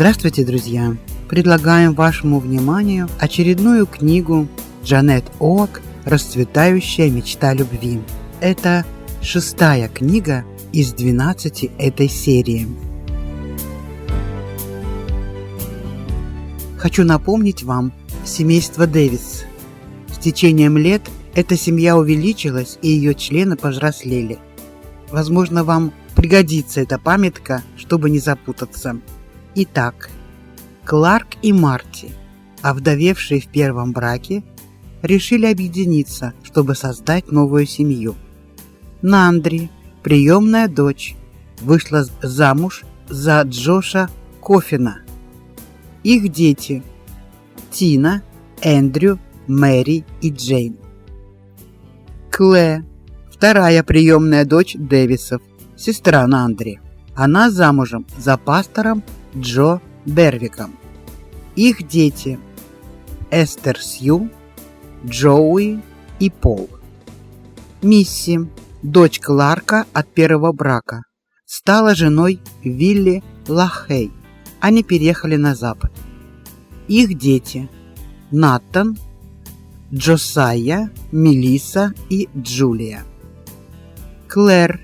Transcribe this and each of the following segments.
Здравствуйте, друзья! Предлагаем вашему вниманию очередную книгу Джанет Оак «Расцветающая мечта любви». Это шестая книга из 12 этой серии. Хочу напомнить вам семейство Дэвис. С течением лет эта семья увеличилась и ее члены повзрослели. Возможно, вам пригодится эта памятка, чтобы не запутаться. Итак, Кларк и Марти, овдовевшие в первом браке, решили объединиться, чтобы создать новую семью. Нандри, приемная дочь, вышла замуж за Джоша Кофина. Их дети Тина, Эндрю, Мэри и Джейн. Клэ, вторая приемная дочь Дэвисов, сестра Нандри. Она замужем за пастором Джо Бервиком. Их дети Эстер Сью, Джоуи и Пол. Мисси, дочь Кларка от первого брака, стала женой Вилли Лахей. Они переехали на запад. Их дети Натан, Джосайя, Мелиса и Джулия. Клэр,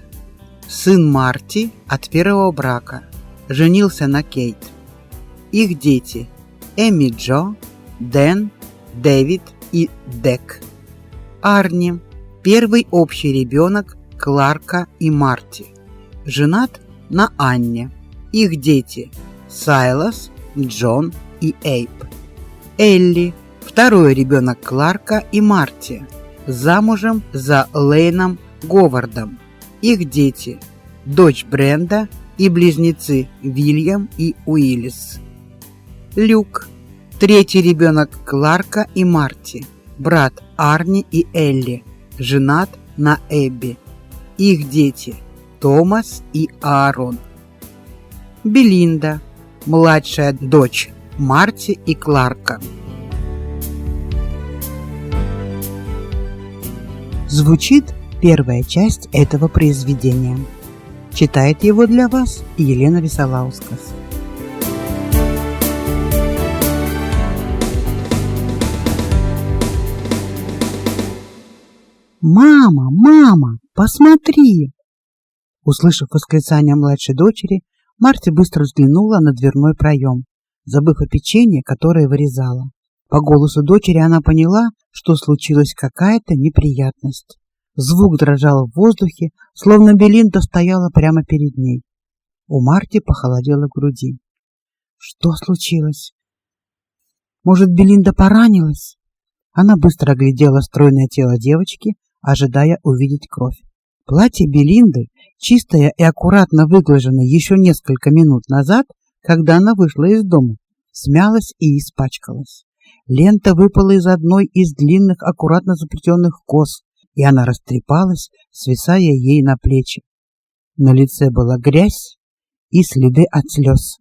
сын Марти от первого брака, женился на Кейт. Их дети Эми Джо, Дэн, Дэвид и Дек. Арни, первый общий ребенок Кларка и Марти, женат на Анне. Их дети Сайлас, Джон и Эйп. Элли, второй ребенок Кларка и Марти, замужем за Лейном Говардом. Их дети дочь Бренда и близнецы Вильям и Уиллис. Люк, третий ребенок Кларка и Марти, брат Арни и Элли, женат на Эбби. Их дети Томас и Аарон. Белинда, младшая дочь Марти и Кларка. Звучит первая часть этого произведения. Читает его для вас Елена Висолаускас. «Мама, мама, посмотри!» Услышав восклицание младшей дочери, Марти быстро взглянула на дверной проем, забыв о печенье, которое вырезала. По голосу дочери она поняла, что случилась какая-то неприятность. Звук дрожал в воздухе, словно Белинда стояла прямо перед ней. У Марти похолодело в груди. Что случилось? Может, Белинда поранилась? Она быстро оглядела стройное тело девочки, ожидая увидеть кровь. Платье Белинды, чистое и аккуратно выглаженное еще несколько минут назад, когда она вышла из дома, смялось и испачкалось. Лента выпала из одной из длинных аккуратно заплетенных кос, и она растрепалась, свисая ей на плечи. На лице была грязь и следы от слез.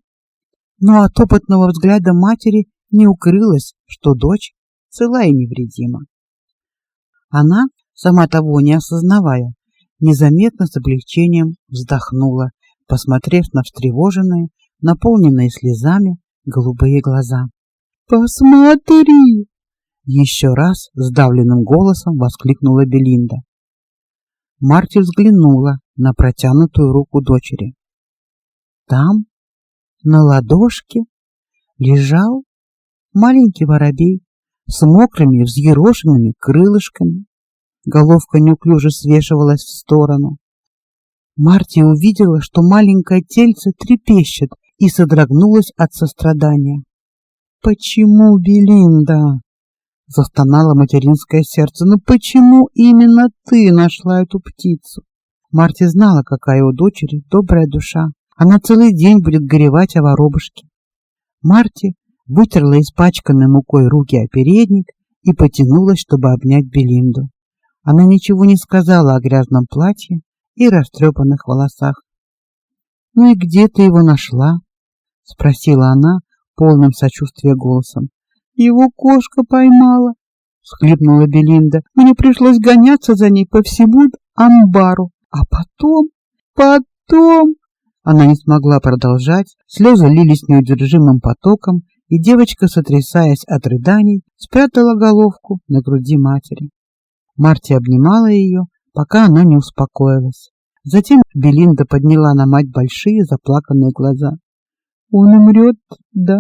Но от опытного взгляда матери не укрылось, что дочь цела и невредима. Она, сама того не осознавая, незаметно с облегчением вздохнула, посмотрев на встревоженные, наполненные слезами голубые глаза. Посмотри, еще раз сдавленным голосом воскликнула Белинда. Марти взглянула на протянутую руку дочери. Там, на ладошке, лежал маленький воробей с мокрыми взъерошенными крылышками. Головка неуклюже свешивалась в сторону. Марти увидела, что маленькое тельце трепещет и содрогнулась от сострадания. Почему, Белинда? Застонало материнское сердце. Но почему именно ты нашла эту птицу? Марти знала, какая у дочери добрая душа. Она целый день будет горевать о воробушке. Марти вытерла испачканной мукой руки о передник и потянулась, чтобы обнять Белинду. Она ничего не сказала о грязном платье и растрепанных волосах. "Ну и где ты его нашла?" спросила она полным сочувствия голосом. Его кошка поймала, всхлипнула Белинда. Мне пришлось гоняться за ней по всему амбару, а потом, потом Она не смогла продолжать, слезы лились неудержимым потоком, и девочка, сотрясаясь от рыданий, спрятала головку на груди матери. Марти обнимала ее, пока она не успокоилась. Затем Белинда подняла на мать большие заплаканные глаза. Он умрет, да?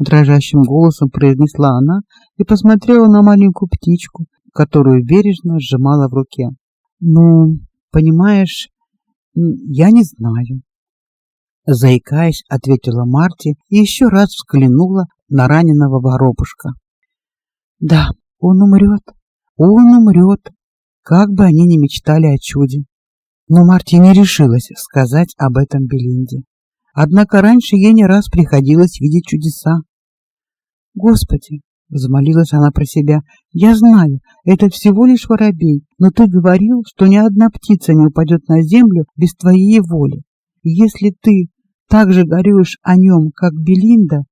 Дрожащим голосом произнесла она и посмотрела на маленькую птичку, которую бережно сжимала в руке. Ну, понимаешь, я не знаю, заикаясь, ответила Марти и еще раз взглянула на раненого воробушка. Да, он умрет, он умрет, как бы они ни мечтали о чуде. Но Марти не решилась сказать об этом Белинде. Однако раньше ей не раз приходилось видеть чудеса. Господи, взмолилась она про себя. Я знаю, это всего лишь воробей, но ты говорил, что ни одна птица не упадет на землю без твоей воли. если ты так же горюешь о нем, как Белинда,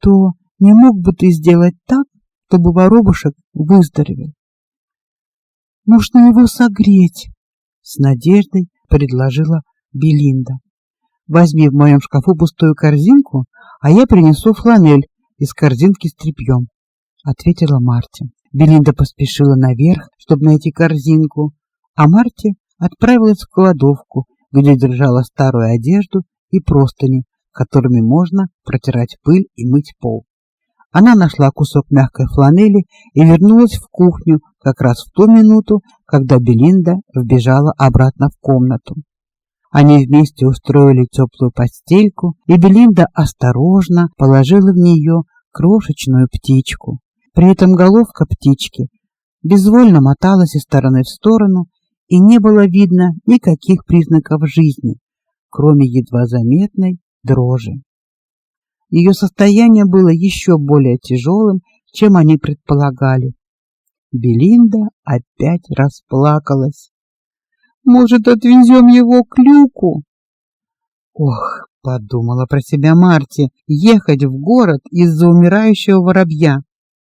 то не мог бы ты сделать так, чтобы воробушек выздоровел? Нужно его согреть, с надеждой предложила Белинда. Возьми в моем шкафу пустую корзинку, а я принесу фланель из корзинки с тряпьем, ответила Марти. Белинда поспешила наверх, чтобы найти корзинку, а Марти отправилась в кладовку, где держала старую одежду и простыни, которыми можно протирать пыль и мыть пол. Она нашла кусок мягкой фланели и вернулась в кухню как раз в ту минуту, когда Белинда вбежала обратно в комнату. Они вместе устроили теплую постельку, и Белинда осторожно положила в нее крошечную птичку. При этом головка птички безвольно моталась из стороны в сторону, и не было видно никаких признаков жизни, кроме едва заметной дрожи. Ее состояние было еще более тяжелым, чем они предполагали. Белинда опять расплакалась. Может, отвезем его к люку? Ох, подумала про себя Марти, ехать в город из-за умирающего воробья.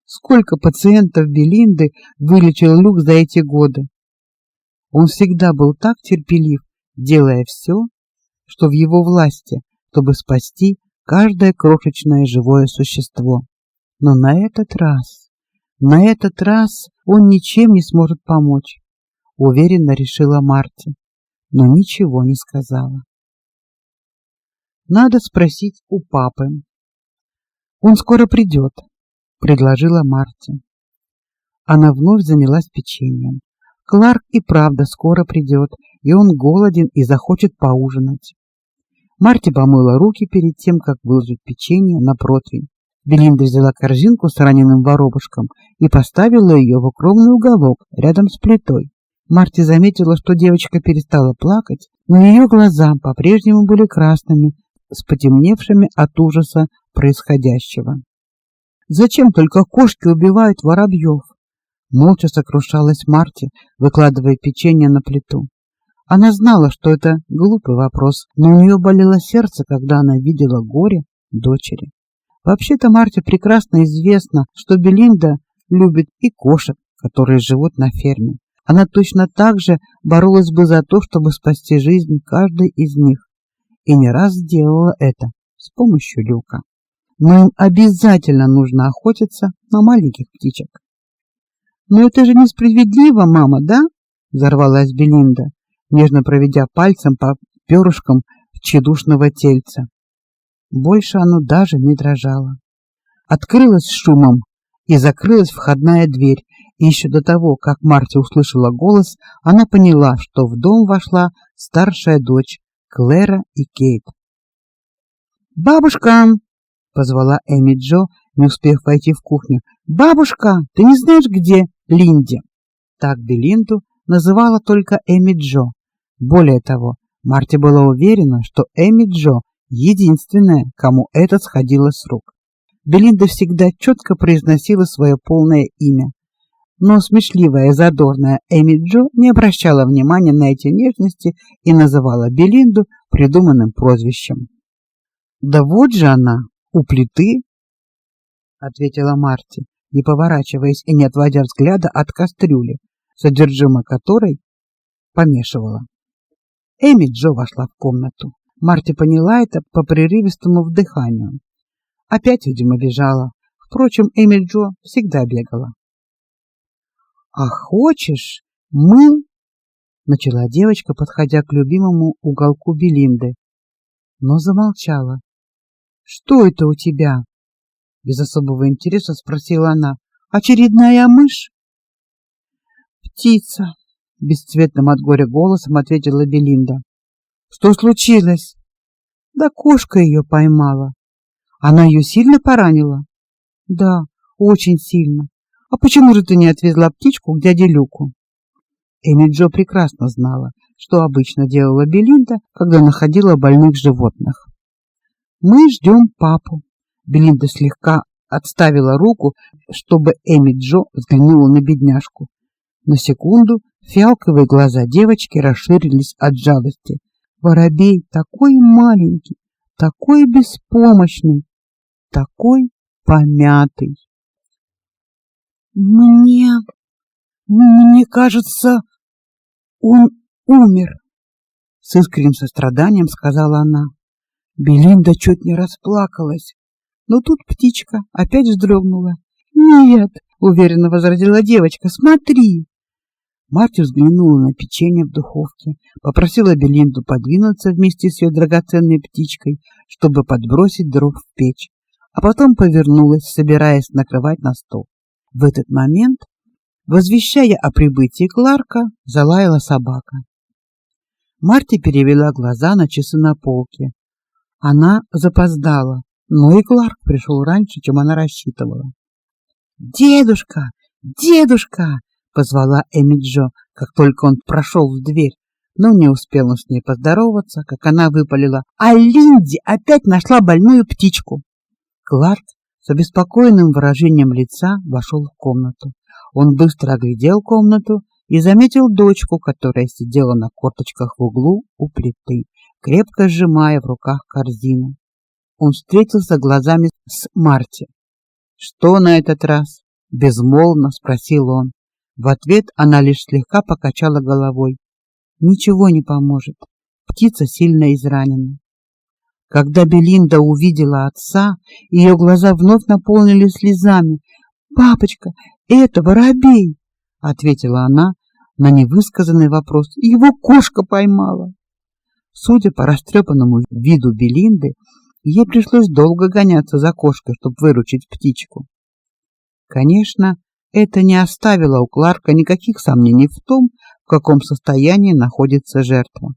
Сколько пациентов Белинды вылечил Люк за эти годы. Он всегда был так терпелив, делая все, что в его власти, чтобы спасти каждое крошечное живое существо. Но на этот раз, на этот раз он ничем не сможет помочь, уверенно решила Марти, но ничего не сказала. Надо спросить у папы. Он скоро придет, предложила Марти. Она вновь занялась печеньем. Кларк и правда скоро придет, и он голоден и захочет поужинать. Марти помыла руки перед тем, как выложить печенье на противень. Белинда взяла корзинку с раненым воробушком и поставила ее в укромный уголок рядом с плитой. Марти заметила, что девочка перестала плакать, но ее глаза по-прежнему были красными, с потемневшими от ужаса происходящего. Зачем только кошки убивают воробьев? Молча сокрушалась Марти, выкладывая печенье на плиту. Она знала, что это глупый вопрос, но у нее болело сердце, когда она видела горе дочери. Вообще-то Марте прекрасно известно, что Белинда любит и кошек, которые живут на ферме. Она точно так же боролась бы за то, чтобы спасти жизнь каждой из них, и не раз сделала это с помощью люка. Но им обязательно нужно охотиться на маленьких птичек. Но это же несправедливо, мама, да? взорвалась Белинда нежно проведя пальцем по перышкам тщедушного тельца. Больше оно даже не дрожало. Открылась шумом и закрылась входная дверь. Еще до того, как Марти услышала голос, она поняла, что в дом вошла старшая дочь Клэра и Кейт. "Бабушка!" позвала Эми Джо, не успев войти в кухню. "Бабушка, ты не знаешь, где Линди?" Так Белинду называла только Эми Джо, более того, Марти была уверена, что Эми Джо единственная, кому это сходило с рук. Белинда всегда четко произносила свое полное имя, но смешливая и задорная Эми Джо не обращала внимания на эти нежности и называла Белинду придуманным прозвищем. "Да вот же она, у плиты", ответила Марти, не поворачиваясь и не отводя взгляда от кастрюли, содержимое которой помешивала. Эми Джо вошла в комнату. Марти поняла это по прерывистому вдыханию. Опять, видимо, бежала. Впрочем, Эмиль Джо всегда бегала. А хочешь, мы начала девочка, подходя к любимому уголку Белинды, но замолчала. Что это у тебя? без особого интереса спросила она. Очередная мышь? Птица, бесцветным от горя голосом ответила Белинда. Что случилось? Да кошка ее поймала. Она ее сильно поранила? Да, очень сильно. А почему же ты не отвезла птичку к дяде Люку? Эми Джо прекрасно знала, что обычно делала Белинда, когда находила больных животных. Мы ждем папу. Белинда слегка отставила руку, чтобы Эми Джо взглянула на бедняжку. На секунду фиалковые глаза девочки расширились от жалости. Воробей такой маленький, такой беспомощный, такой помятый. Мне мне кажется, он умер, с искренним состраданием сказала она. Белинда чуть не расплакалась, но тут птичка опять вздрогнула. "Нет", уверенно возразила девочка. "Смотри". Марти взглянула на печенье в духовке, попросила Белинду подвинуться вместе с ее драгоценной птичкой, чтобы подбросить дров в печь, а потом повернулась, собираясь накрывать на стол. В этот момент Возвещая о прибытии Кларка, залаяла собака. Марти перевела глаза на часы на полке. Она запоздала, но и Кларк пришел раньше, чем она рассчитывала. "Дедушка, дедушка!" позвала Эми Джо, как только он прошел в дверь. Но не успел он с ней поздороваться, как она выпалила: "А Линди опять нашла больную птичку!" Кларк с обеспокоенным выражением лица вошел в комнату. Он быстро оглядел комнату и заметил дочку, которая сидела на корточках в углу у плиты, крепко сжимая в руках корзину. Он встретился глазами с Марти. "Что на этот раз?" безмолвно спросил он. В ответ она лишь слегка покачала головой. "Ничего не поможет. Птица сильно изранена". Когда Белинда увидела отца, ее глаза вновь наполнились слезами. "Папочка, это воробей", ответила она на невысказанный вопрос. "Его кошка поймала". Судя по растрепанному виду Белинды, ей пришлось долго гоняться за кошкой, чтобы выручить птичку. Конечно, это не оставило у Кларка никаких сомнений в том, в каком состоянии находится жертва.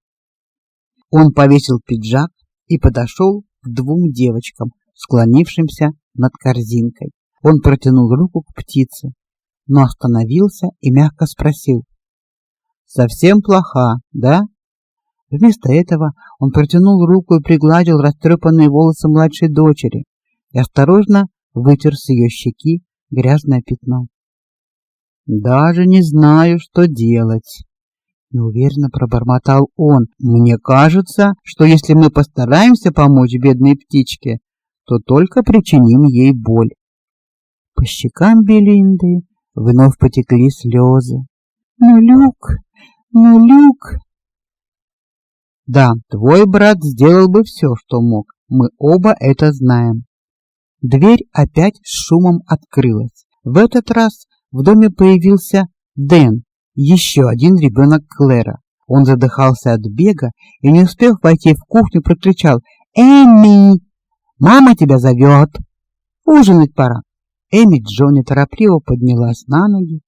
Он повесил пиджак и подошел к двум девочкам, склонившимся над корзинкой. Он протянул руку к птице, но остановился и мягко спросил: "Совсем плоха, да?" Вместо этого он протянул руку и пригладил растрепанные волосы младшей дочери и осторожно вытер с ее щеки грязное пятно. Даже не знаю, что делать, неуверенно пробормотал он. Мне кажется, что если мы постараемся помочь бедной птичке, то только причиним ей боль. По щекам Белинды вновь потекли слезы. "Ну, Люк, ну, Люк!" "Да, твой брат сделал бы все, что мог. Мы оба это знаем." Дверь опять с шумом открылась. В этот раз в доме появился Дэн, еще один ребенок Клэра. Он задыхался от бега и, не успев войти в кухню, прокричал: "Эми, мама тебя зовет! Ужинать пора!" Эми Джонни торопливо поднялась на ноги.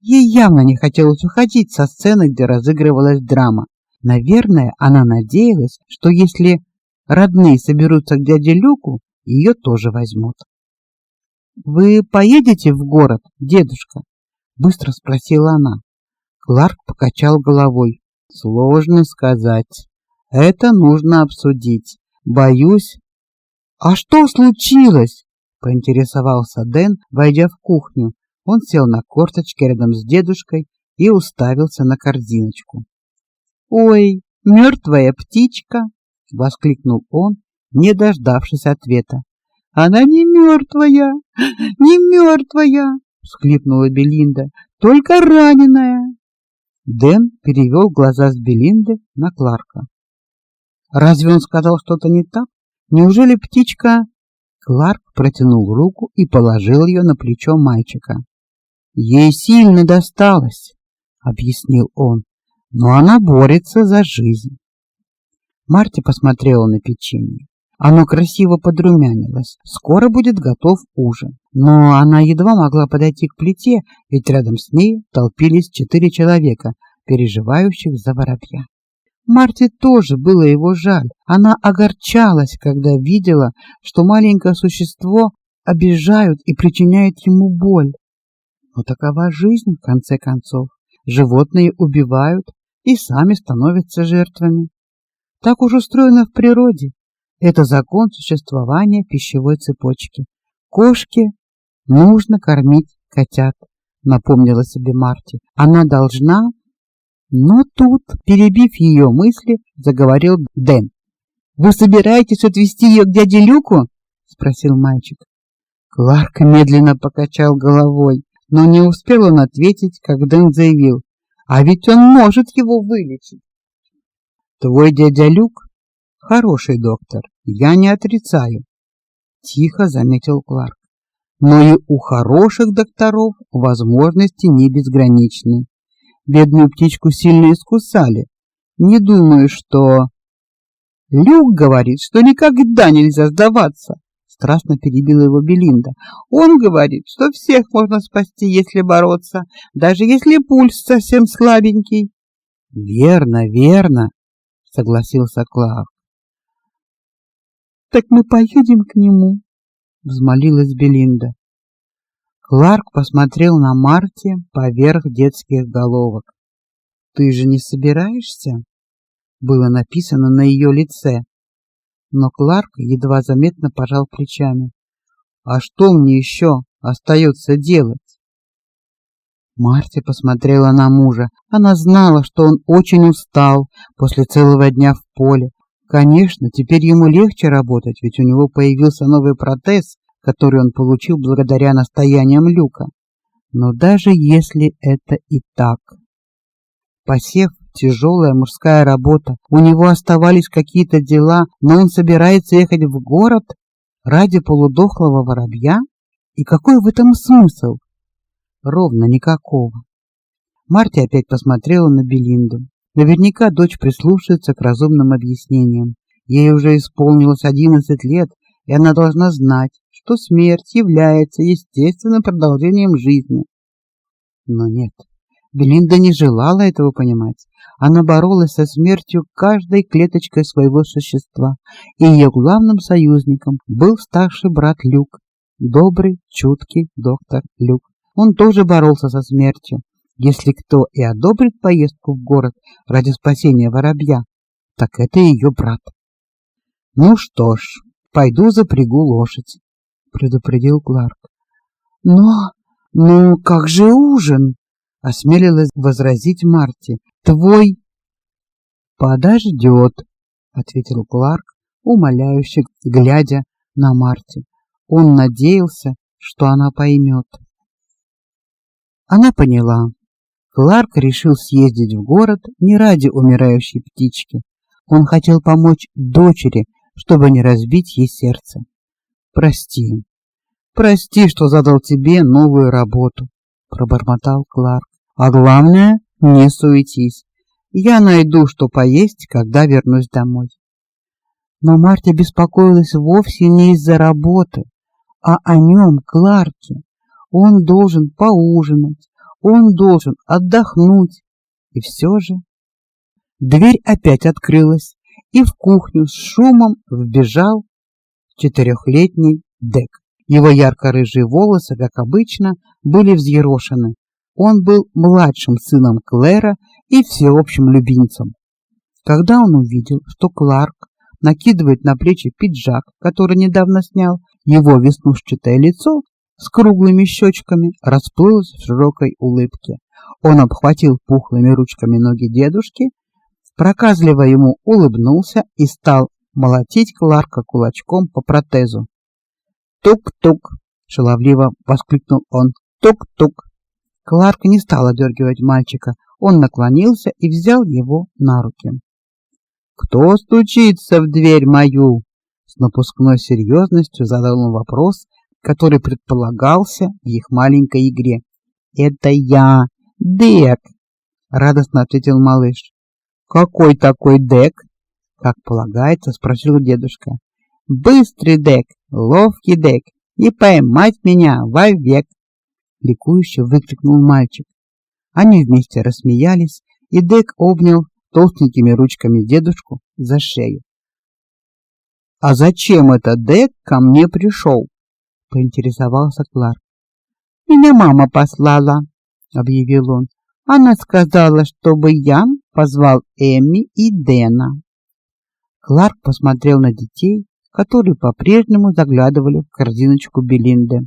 Ей явно не хотелось уходить со сцены, где разыгрывалась драма. Наверное, она надеялась, что если родные соберутся к дяде Люку, ее тоже возьмут. Вы поедете в город, дедушка? быстро спросила она. Кларк покачал головой. Сложно сказать. Это нужно обсудить. Боюсь. А что случилось? поинтересовался Дэн, войдя в кухню. Он сел на корточки рядом с дедушкой и уставился на корзиночку. "Ой, мертвая птичка!" воскликнул он, не дождавшись ответа. "Она не мертвая, не мертвая!» — всхлипнула Белинда. "Только раненая!" Дэн перевел глаза с Белинды на Кларка. Разве он сказал что-то не так? Неужели птичка Кларк протянул руку и положил ее на плечо мальчика. Ей сильно досталось, объяснил он, но она борется за жизнь. Марти посмотрела на печенье. Оно красиво подрумянилось. Скоро будет готов ужин. Но она едва могла подойти к плите, ведь рядом с ней толпились четыре человека, переживающих за воробья. Марте тоже было его жаль. Она огорчалась, когда видела, что маленькое существо обижают и причиняют ему боль. Но такова жизнь в конце концов. Животные убивают и сами становятся жертвами. Так уж устроено в природе. Это закон существования пищевой цепочки. Кошке нужно кормить котят, напомнила себе Марти. Она должна но тут, перебив ее мысли, заговорил Дэн. Вы собираетесь отвезти ее к дяде Люку? спросил мальчик. Кларк медленно покачал головой, но не успел он ответить, как Дэн заявил: "А ведь он может его вылечить". Твой дядя Люк хороший доктор, я не отрицаю, тихо заметил Кларк. Но и у хороших докторов возможности не безграничны. Бедную птичку сильно искусали. Не думаю, что Люк говорит, что никогда нельзя сдаваться. Страстно перебила его Белинда. Он говорит, что всех можно спасти, если бороться, даже если пульс совсем слабенький. Верно, верно, согласился Клав. Так мы поедем к нему, взмолилась Белинда. Кларк посмотрел на Марти поверх детских головок. Ты же не собираешься? было написано на ее лице. Но Кларк едва заметно пожал плечами. А что мне еще остается делать? Марти посмотрела на мужа. Она знала, что он очень устал после целого дня в поле. Конечно, теперь ему легче работать, ведь у него появился новый протез, который он получил благодаря настояниям Люка. Но даже если это и так, посев тяжелая мужская работа, у него оставались какие-то дела, но он собирается ехать в город ради полудохлого воробья? И какой в этом смысл? Ровно никакого. Марти опять посмотрела на Белинду. Наверняка дочь прислушается к разумным объяснениям. Ей уже исполнилось одиннадцать лет, и она должна знать, что смерть является естественным продолжением жизни. Но нет, Белинда не желала этого понимать. Она боролась со смертью каждой клеточкой своего существа, и ее главным союзником был старший брат Люк, добрый, чуткий доктор Люк. Он тоже боролся со смертью. Если кто и одобрит поездку в город ради спасения воробья, так это ее брат. Ну что ж, пойду запрягу лошадь предупредил Кларк. Но, ну как же ужин? осмелилась возразить Марти. Твой подождет, ответил Кларк, умоляюще глядя на Марти. Он надеялся, что она поймет. Она поняла. Кларк решил съездить в город не ради умирающей птички. Он хотел помочь дочери, чтобы не разбить ей сердце. Прости. Прости, что задал тебе новую работу, пробормотал Кларк. А главное, не суетись. Я найду, что поесть, когда вернусь домой. Но Марта беспокоилась вовсе не из-за работы, а о нем, Кларке. Он должен поужинать, он должен отдохнуть. И все же дверь опять открылась, и в кухню с шумом вбежал четырехлетний Дек. Его ярко-рыжие волосы, как обычно, были взъерошены. Он был младшим сыном Клэра и всеобщим любимцем. Когда он увидел, что Кларк накидывает на плечи пиджак, который недавно снял, его веснушчатое лицо с круглыми щечками расплылось в широкой улыбке. Он обхватил пухлыми ручками ноги дедушки, проказливо ему улыбнулся и стал молотить Кларка кулачком по протезу. Тук-тук, шаловливо воскликнул он. Тук-тук. Кларк не стал одергивать мальчика. Он наклонился и взял его на руки. Кто стучится в дверь мою? С напускной серьезностью задал он вопрос, который предполагался в их маленькой игре. Это я, Дек, радостно ответил малыш. Какой такой Дек? Как полагается, спросил дедушка. Быстрый Дек, ловкий Дек, и поймать меня вовек, ликующе выкрикнул мальчик. Они вместе рассмеялись, и Дек обнял толстенькими ручками дедушку за шею. А зачем этот Дек ко мне пришел? Поинтересовался Кларк. Меня мама послала, объявил он. Она сказала, чтобы я позвал Эми и Дэна. Кларк посмотрел на детей, которые по-прежнему заглядывали в корзиночку Белинды.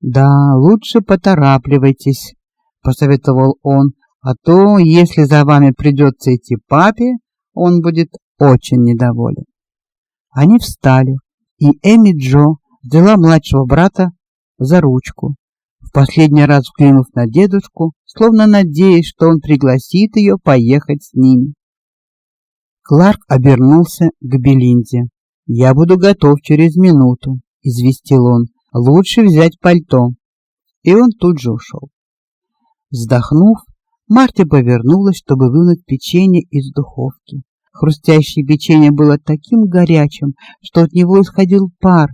Да, лучше поторапливайтесь, посоветовал он, а то, если за вами придется идти папе, он будет очень недоволен. Они встали, и Эми Джо взяла младшего брата за ручку, в последний раз взглянув на дедушку, словно надеясь, что он пригласит ее поехать с ними. Кларк обернулся к Белинде. «Я буду готов через минуту», — известил он. «Лучше взять пальто». И он тут же ушел. Вздохнув, Марти повернулась, чтобы вынуть печенье из духовки. Хрустящее печенье было таким горячим, что от него исходил пар.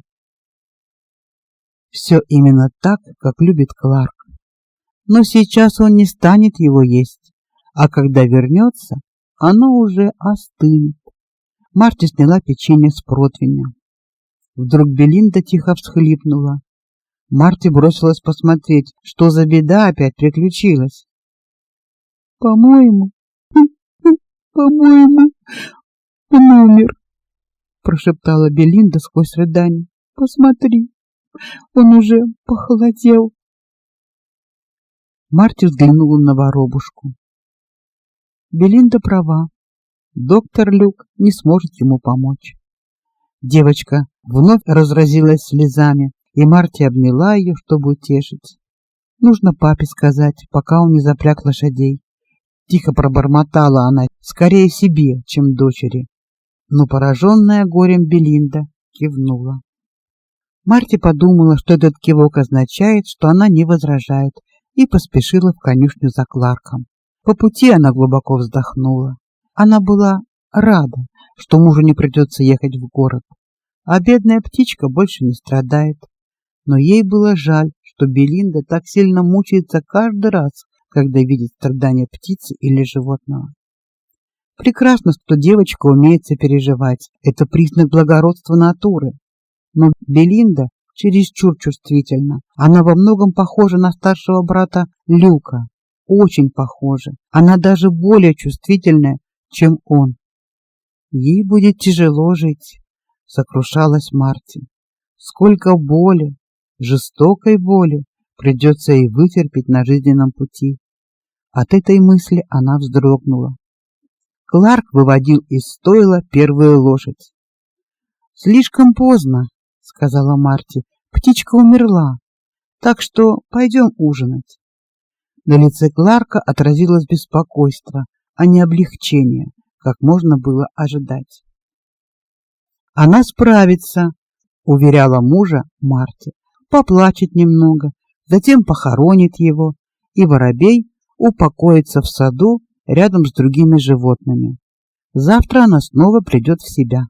Все именно так, как любит Кларк. Но сейчас он не станет его есть, а когда вернется, оно уже остынет. Марти сняла печенье с противня. Вдруг Белинда тихо всхлипнула. Марти бросилась посмотреть, что за беда опять приключилась. По-моему, по-моему, он умер, прошептала Белинда сквозь рыдания. Посмотри, он уже похолодел. Марти взглянула на воробушку. Белинда права. Доктор Люк не сможет ему помочь. Девочка вновь разразилась слезами, и Марти обняла ее, чтобы утешить. Нужно папе сказать, пока он не запряг лошадей. Тихо пробормотала она, скорее себе, чем дочери. Но пораженная горем Белинда кивнула. Марти подумала, что этот кивок означает, что она не возражает, и поспешила в конюшню за Кларком. По пути она глубоко вздохнула. Она была рада, что мужу не придется ехать в город, а бедная птичка больше не страдает. Но ей было жаль, что Белинда так сильно мучается каждый раз, когда видит страдания птицы или животного. Прекрасно, что девочка умеет сопереживать. Это признак благородства натуры. Но Белинда чересчур чувствительна. Она во многом похожа на старшего брата Люка. Очень похожа. Она даже более чувствительная, чем он. Ей будет тяжело жить, сокрушалась Марти. Сколько боли, жестокой боли придется ей вытерпеть на жизненном пути. От этой мысли она вздрогнула. Кларк выводил из стойла первую лошадь. Слишком поздно, сказала Марти. Птичка умерла. Так что пойдем ужинать. На лице Кларка отразилось беспокойство, а не облегчение, как можно было ожидать. Она справится, уверяла мужа Марти. Поплачет немного, затем похоронит его, и воробей упокоится в саду рядом с другими животными. Завтра она снова придет в себя.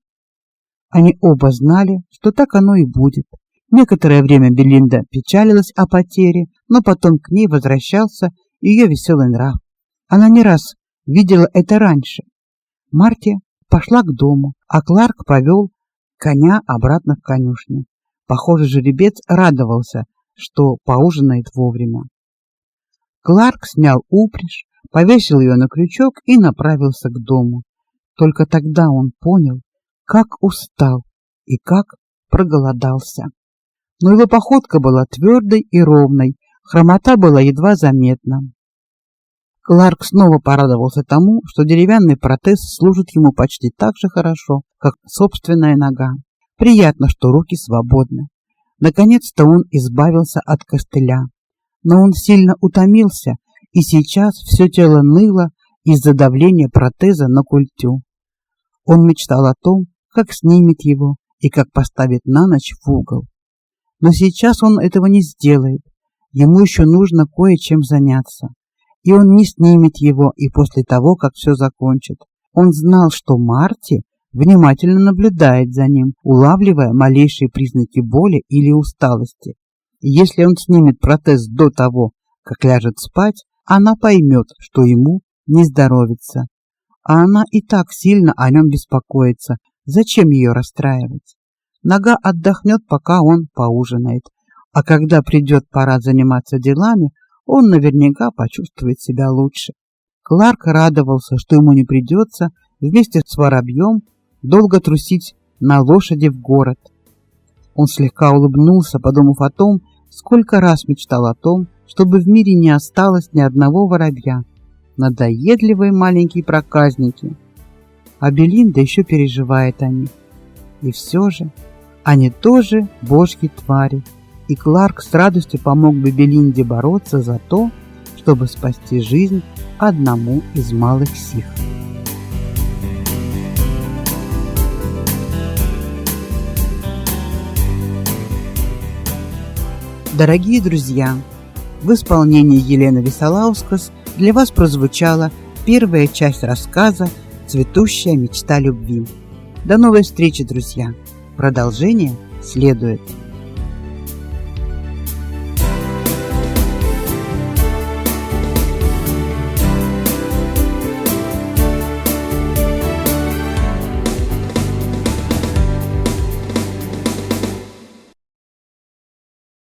Они оба знали, что так оно и будет. Некоторое время Белинда печалилась о потере, но потом к ней возвращался ее веселый нрав. Она не раз видела это раньше. Марти пошла к дому, а Кларк повел коня обратно в конюшню. Похоже, жеребец радовался, что поужинает вовремя. Кларк снял упряжь, повесил ее на крючок и направился к дому. Только тогда он понял, как устал и как проголодался. Но его походка была твердой и ровной, хромота была едва заметна. Кларк снова порадовался тому, что деревянный протез служит ему почти так же хорошо, как собственная нога. Приятно, что руки свободны. Наконец-то он избавился от костыля. Но он сильно утомился, и сейчас все тело ныло из-за давления протеза на культю. Он мечтал о том, как снимет его и как поставит на ночь в угол. Но сейчас он этого не сделает. Ему еще нужно кое-чем заняться. И он не снимет его и после того, как все закончит. Он знал, что Марти внимательно наблюдает за ним, улавливая малейшие признаки боли или усталости. И если он снимет протез до того, как ляжет спать, она поймет, что ему не здоровится. А она и так сильно о нем беспокоится. Зачем ее расстраивать? Нога отдохнет, пока он поужинает, а когда придет пора заниматься делами, он наверняка почувствует себя лучше. Кларк радовался, что ему не придется вместе с воробьем долго трусить на лошади в город. Он слегка улыбнулся, подумав о том, сколько раз мечтал о том, чтобы в мире не осталось ни одного воробья. Надоедливые маленькие проказники. А Белинда еще переживает о них. И все же они тоже божьи твари. И Кларк с радостью помог бы Белинде бороться за то, чтобы спасти жизнь одному из малых сих. Дорогие друзья, в исполнении Елены Висолаускас для вас прозвучала первая часть рассказа «Цветущая мечта любви». До новой встречи, друзья! Продолжение следует.